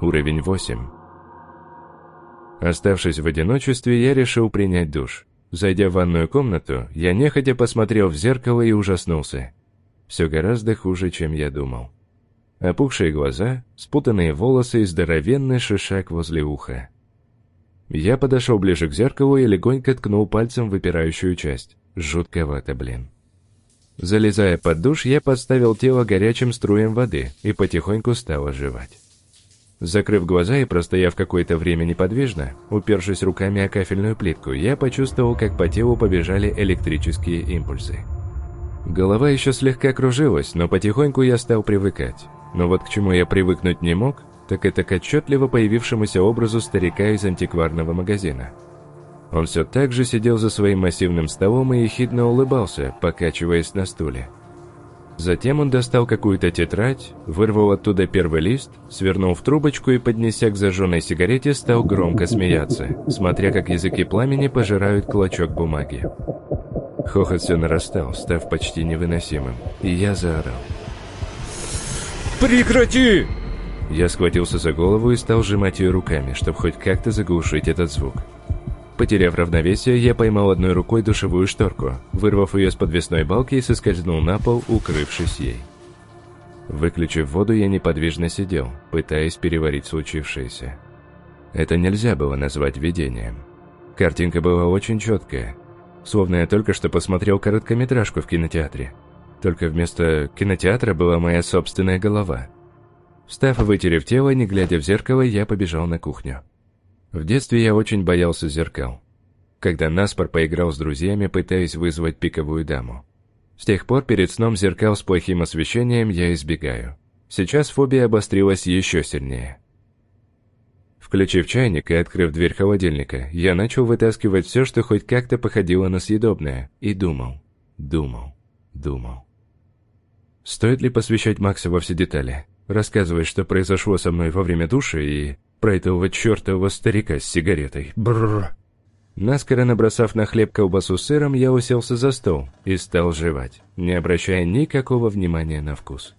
Уровень 8. Оставшись в одиночестве, я решил принять душ. Зайдя в ванную комнату, я нехотя посмотрел в зеркало и ужаснулся. Все гораздо хуже, чем я думал. Опухшие глаза, спутанные волосы и здоровенный шишак возле уха. Я подошел ближе к зеркалу и легонько ткнул пальцем выпирающую часть. Жутковато, блин. Залезая под душ, я подставил тело горячим струем воды и потихоньку стал оживать. Закрыв глаза и простояв какое-то время неподвижно, упершись руками о кафельную плитку, я почувствовал, как по телу побежали электрические импульсы. Голова еще слегка кружилась, но потихоньку я стал привыкать. Но вот к чему я привыкнуть не мог, так это к отчетливо появившемуся образу старика из антикварного магазина. Он все так же сидел за своим массивным столом и ехидно улыбался, покачиваясь на стуле. Затем он достал какую-то тетрадь, вырвал оттуда первый лист, свернул в трубочку и, поднеся к зажженной сигарете, стал громко смеяться, смотря как языки пламени пожирают клочок бумаги. Хохот все нарастал, став почти невыносимым, и я заорал. «Прекрати!» Я схватился за голову и стал сжимать ее руками, чтобы хоть как-то заглушить этот звук. Потеряв равновесие, я поймал одной рукой душевую шторку, вырвав ее с подвесной балки и соскользнул на пол, укрывшись ей. Выключив воду, я неподвижно сидел, пытаясь переварить случившееся. Это нельзя было назвать видением. Картинка была очень четкая, словно я только что посмотрел короткометражку в кинотеатре. Только вместо кинотеатра была моя собственная голова. Встав и вытерев тело, не глядя в зеркало, я побежал на кухню. В детстве я очень боялся зеркал. Когда наспор поиграл с друзьями, пытаясь вызвать пиковую даму. С тех пор перед сном зеркал с плохим освещением я избегаю. Сейчас фобия обострилась еще сильнее. Включив чайник и открыв дверь холодильника, я начал вытаскивать все, что хоть как-то походило на съедобное, и думал, думал, думал. Стоит ли посвящать Макса во все детали? Рассказывать, что произошло со мной во время души и про этого чертового старика с сигаретой. Бррр. Наскоро набросав на хлеб колбасу с сыром, я уселся за стол и стал жевать, не обращая никакого внимания на вкус.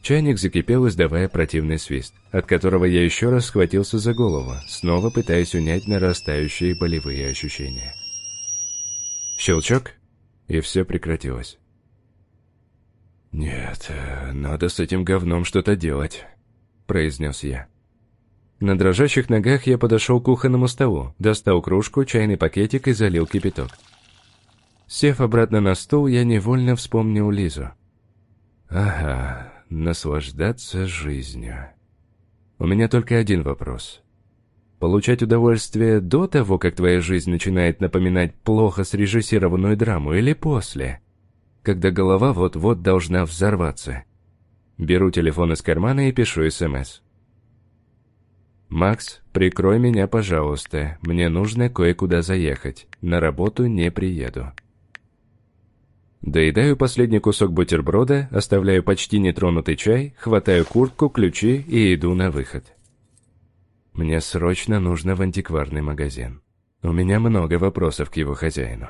Чайник закипел, издавая противный свист, от которого я еще раз схватился за голову, снова пытаясь унять нарастающие болевые ощущения. Щелчок, и все прекратилось. «Нет, э, надо с этим говном что-то делать», произнес я. На дрожащих ногах я подошел к кухонному столу, достал кружку, чайный пакетик и залил кипяток. Сев обратно на стол, я невольно вспомнил Лизу. Ага, наслаждаться жизнью. У меня только один вопрос. Получать удовольствие до того, как твоя жизнь начинает напоминать плохо срежиссированную драму, или после, когда голова вот-вот должна взорваться? Беру телефон из кармана и пишу СМС. «Макс, прикрой меня, пожалуйста. Мне нужно кое-куда заехать. На работу не приеду». Доедаю последний кусок бутерброда, оставляю почти нетронутый чай, хватаю куртку, ключи и иду на выход. Мне срочно нужно в антикварный магазин. У меня много вопросов к его хозяину.